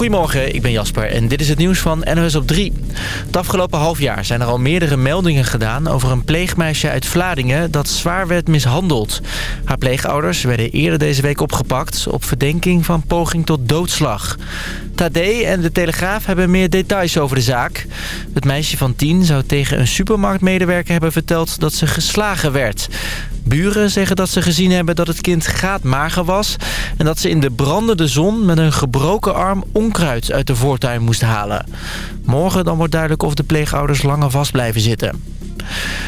Goedemorgen, ik ben Jasper en dit is het nieuws van NOS op 3. Het afgelopen half jaar zijn er al meerdere meldingen gedaan... over een pleegmeisje uit Vladingen dat zwaar werd mishandeld. Haar pleegouders werden eerder deze week opgepakt... op verdenking van poging tot doodslag. Tadé en de Telegraaf hebben meer details over de zaak. Het meisje van 10 zou tegen een supermarktmedewerker hebben verteld... dat ze geslagen werd. Buren zeggen dat ze gezien hebben dat het kind gaatmager was... en dat ze in de brandende zon met een gebroken arm onkruid uit de voortuin moest halen. Morgen dan wordt duidelijk of de pleegouders langer vast blijven zitten.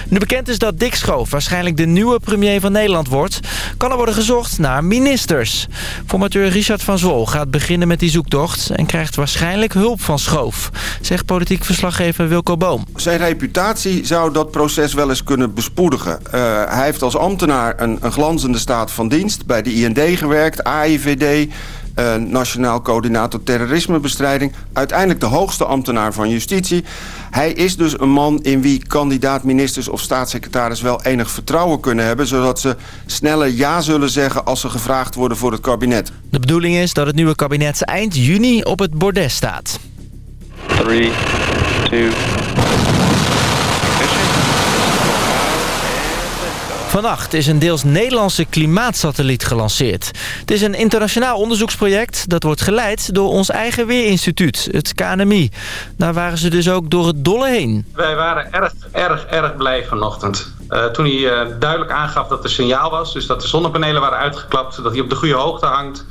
Nu bekend is dat Dick Schoof waarschijnlijk de nieuwe premier van Nederland wordt... kan er worden gezocht naar ministers. Formateur Richard van Zwol gaat beginnen met die zoektocht... en krijgt waarschijnlijk hulp van Schoof, zegt politiek verslaggever Wilco Boom. Zijn reputatie zou dat proces wel eens kunnen bespoedigen. Uh, hij heeft als ambtenaar een, een glanzende staat van dienst... bij de IND gewerkt, AIVD... Uh, Nationaal Coördinator Terrorismebestrijding. Uiteindelijk de hoogste ambtenaar van justitie. Hij is dus een man in wie kandidaat-ministers of staatssecretaris wel enig vertrouwen kunnen hebben... zodat ze sneller ja zullen zeggen als ze gevraagd worden voor het kabinet. De bedoeling is dat het nieuwe kabinet eind juni op het bordes staat. 3, 2... Vannacht is een deels Nederlandse klimaatsatelliet gelanceerd. Het is een internationaal onderzoeksproject dat wordt geleid door ons eigen weerinstituut, het KNMI. Daar waren ze dus ook door het dolle heen. Wij waren erg, erg, erg blij vanochtend. Uh, toen hij uh, duidelijk aangaf dat er signaal was, dus dat de zonnepanelen waren uitgeklapt, dat hij op de goede hoogte hangt.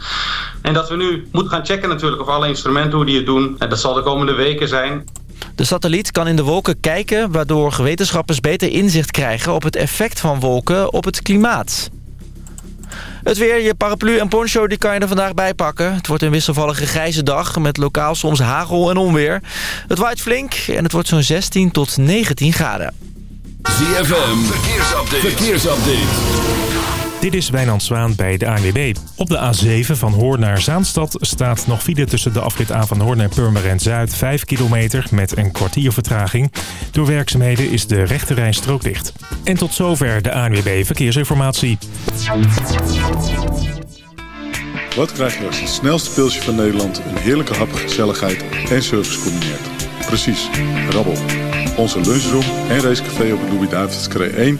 En dat we nu moeten gaan checken natuurlijk of alle instrumenten hoe die het doen. En dat zal de komende weken zijn. De satelliet kan in de wolken kijken... waardoor wetenschappers beter inzicht krijgen op het effect van wolken op het klimaat. Het weer, je paraplu en poncho die kan je er vandaag bij pakken. Het wordt een wisselvallige grijze dag met lokaal soms hagel en onweer. Het waait flink en het wordt zo'n 16 tot 19 graden. ZFM, verkeersupdate. verkeersupdate. Dit is Wijnand Zwaan bij de ANWB. Op de A7 van Hoorn naar Zaanstad staat nog file tussen de afrit A van Hoorn en Purmerend Zuid. 5 kilometer met een kwartier vertraging. Door werkzaamheden is de rechterrijstrook dicht. En tot zover de ANWB Verkeersinformatie. Wat krijg je als het snelste pilsje van Nederland een heerlijke hap, gezelligheid en service combineert? Precies, rabbel. Onze lunchroom en racecafé op het Louis-David's 1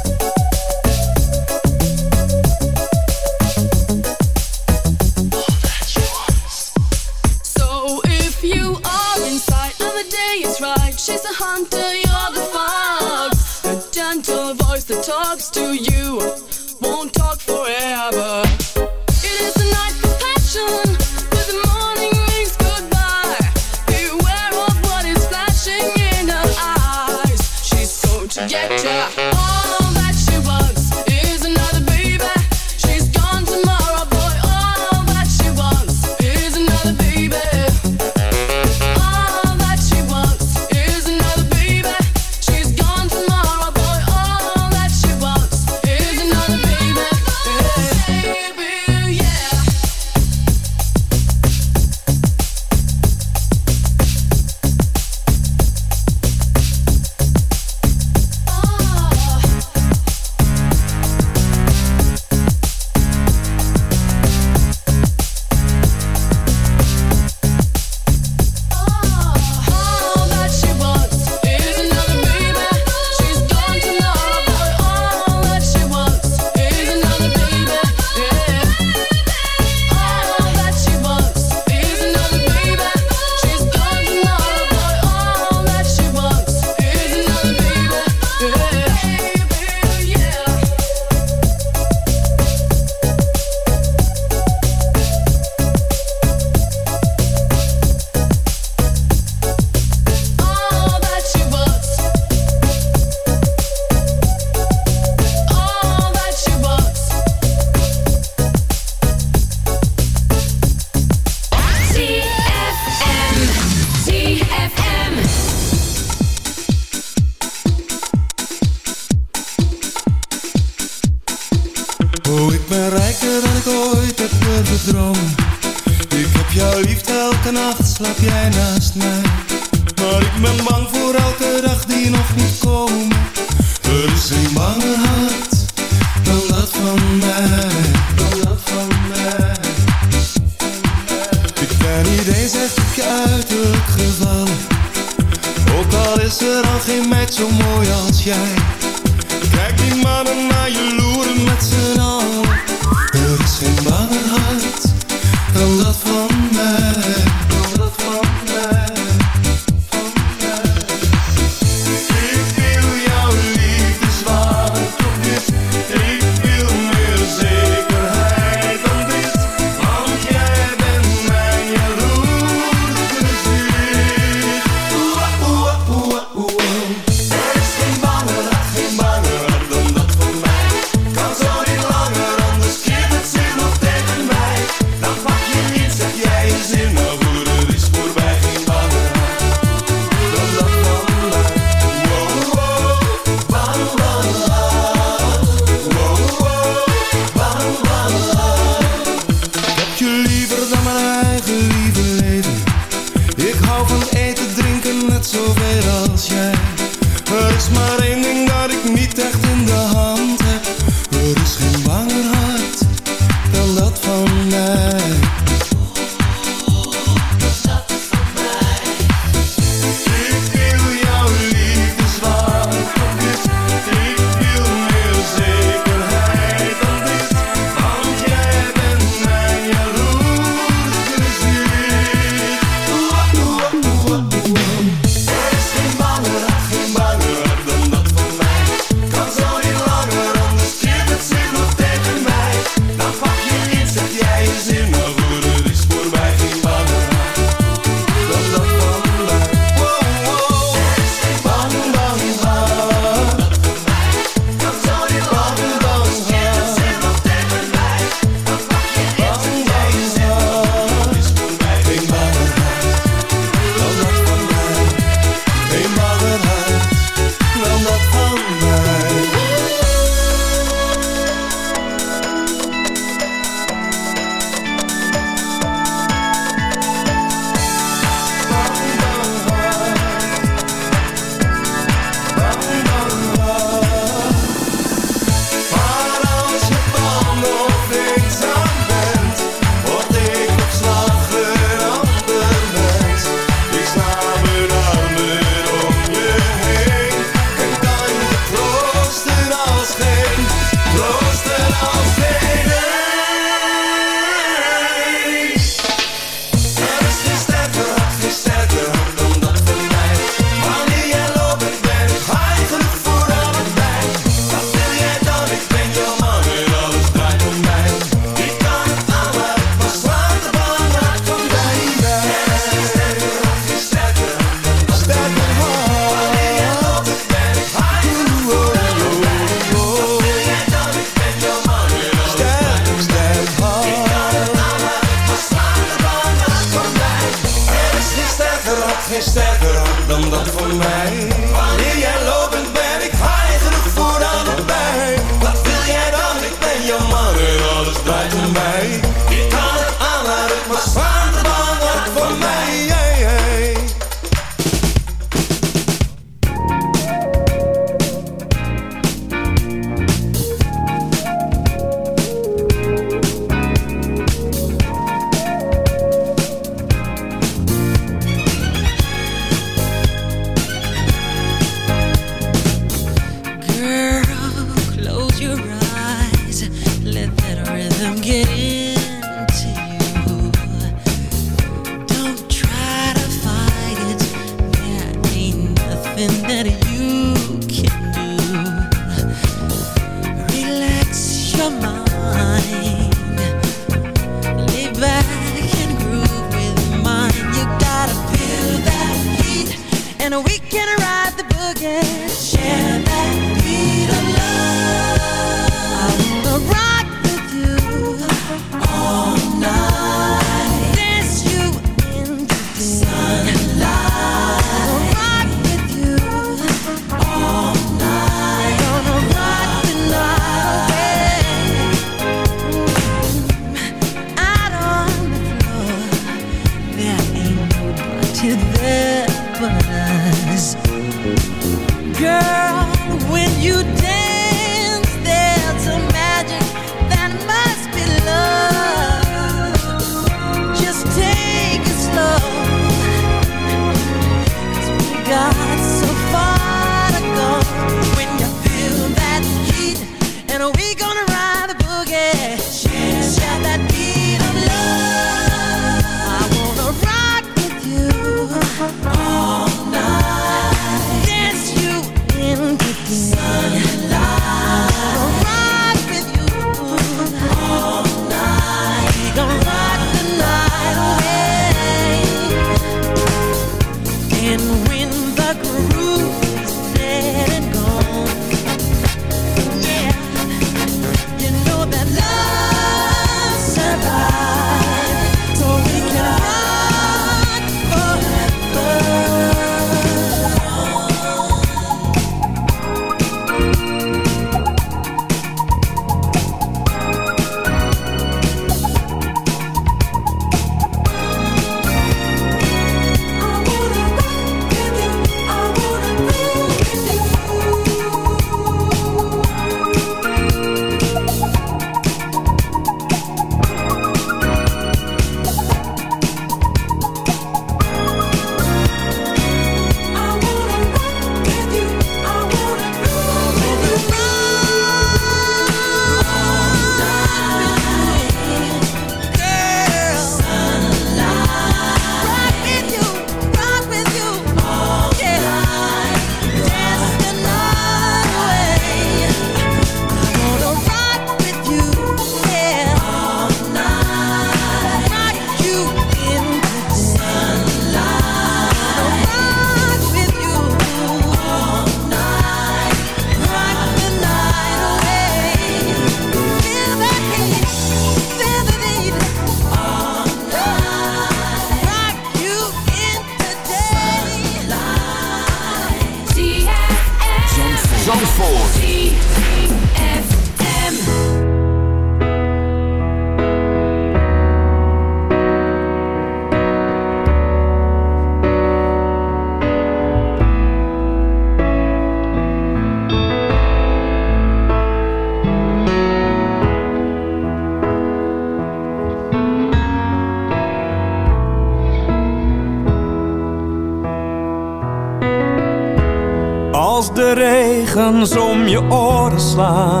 Om je oren slaan.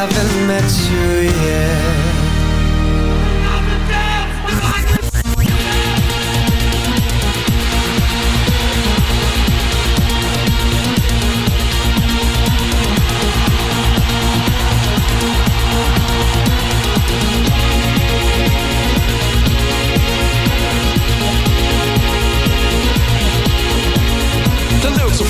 haven't met you yet. The lyrics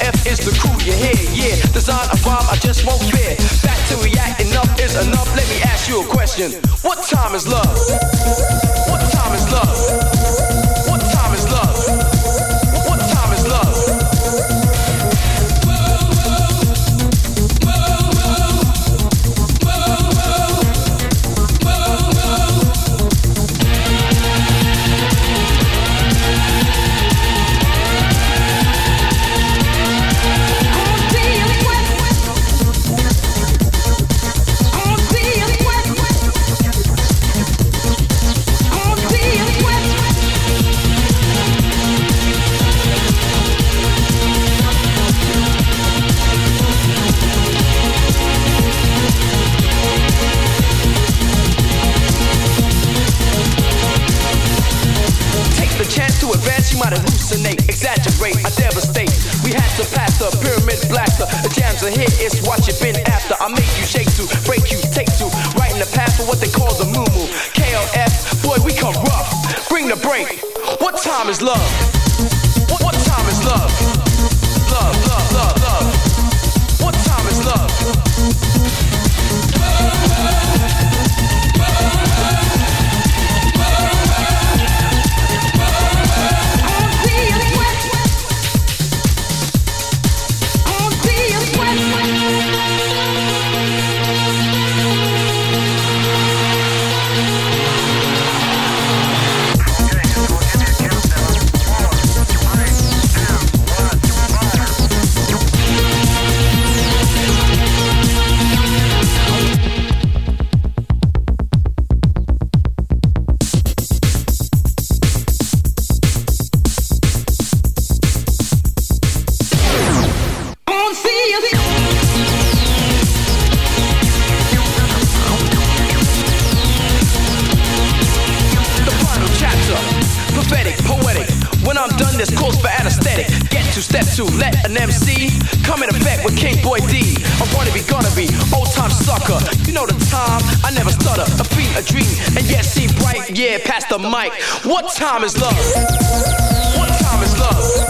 KLF is the crew you hear, yeah. Design a rhyme I just won't fear. Back to react, enough is enough. Let me ask you a question. What time is love? What time is love? Step two, let an MC come in effect with King Boy D. I wanna be gonna be old time sucker. You know the time, I never stutter. A beat, a dream, and yet seem bright. Yeah, pass the mic. What time is love? What time is love?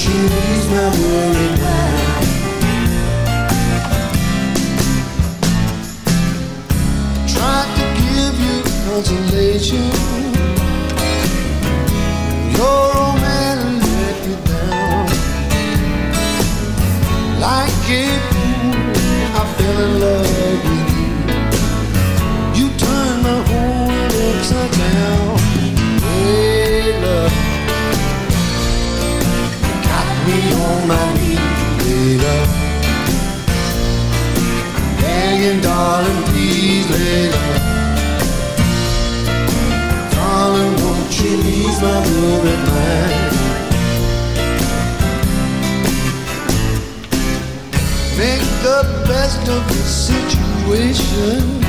Ease my mind? Tried to give you consolation. Your old man let you down. Like fool, I fell in love with Me on my knees, hey, love. Begging, darling, please, lay love. Darling, won't you ease my worried mind? Make the best of the situation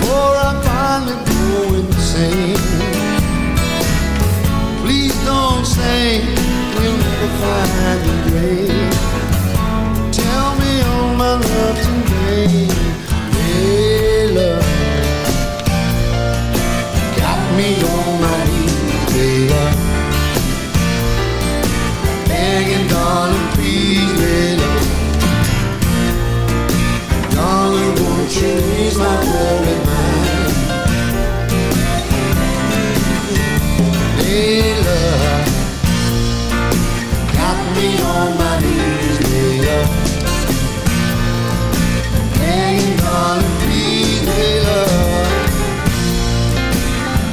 For I finally go insane Please don't say we'll find Tell me all my love today love Got me on my knees, baby. Begging, darling, please, low. Darling, won't you ease my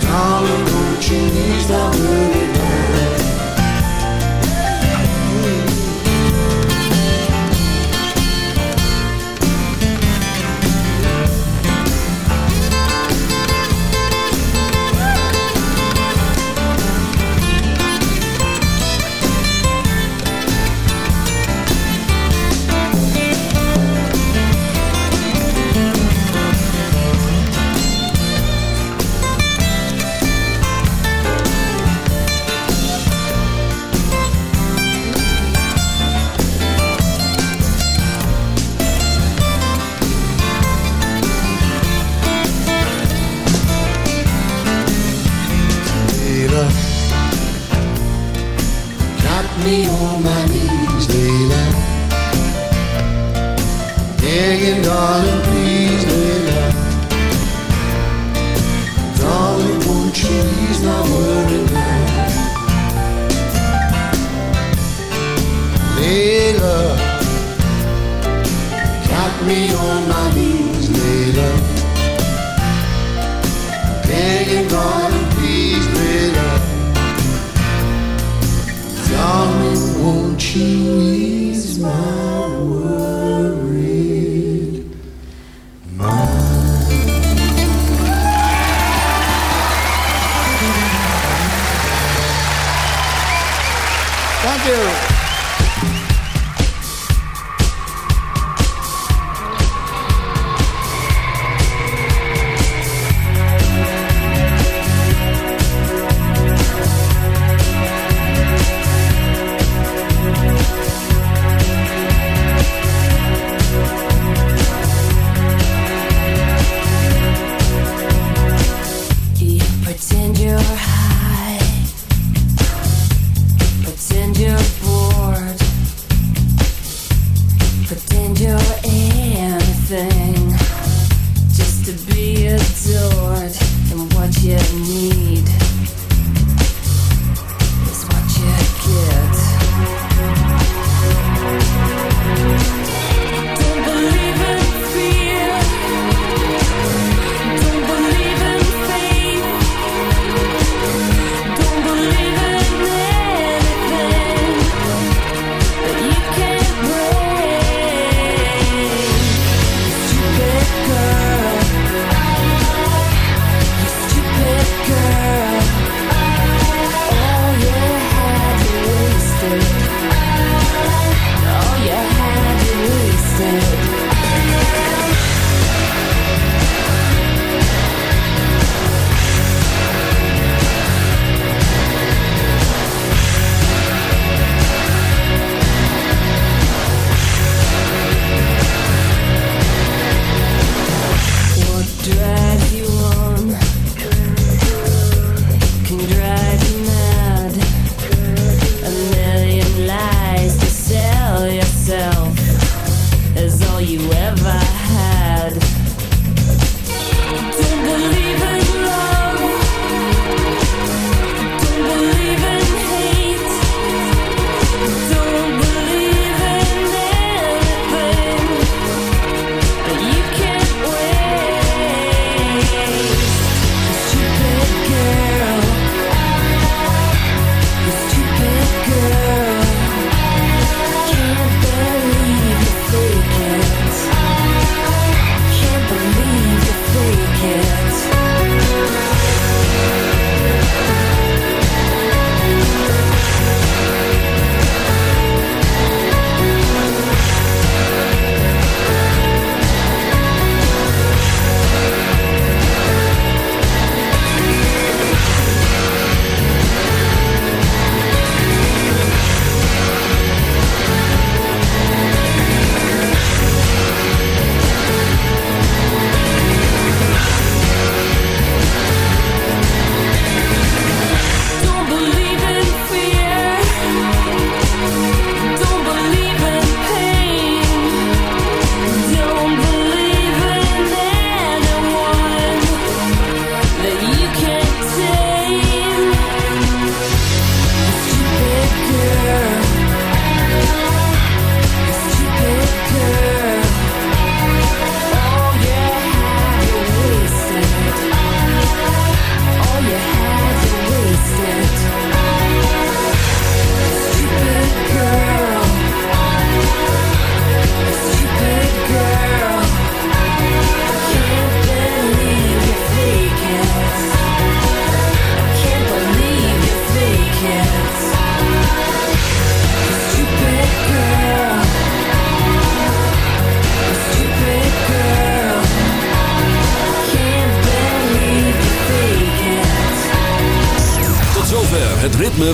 Dans le monde, tu n'y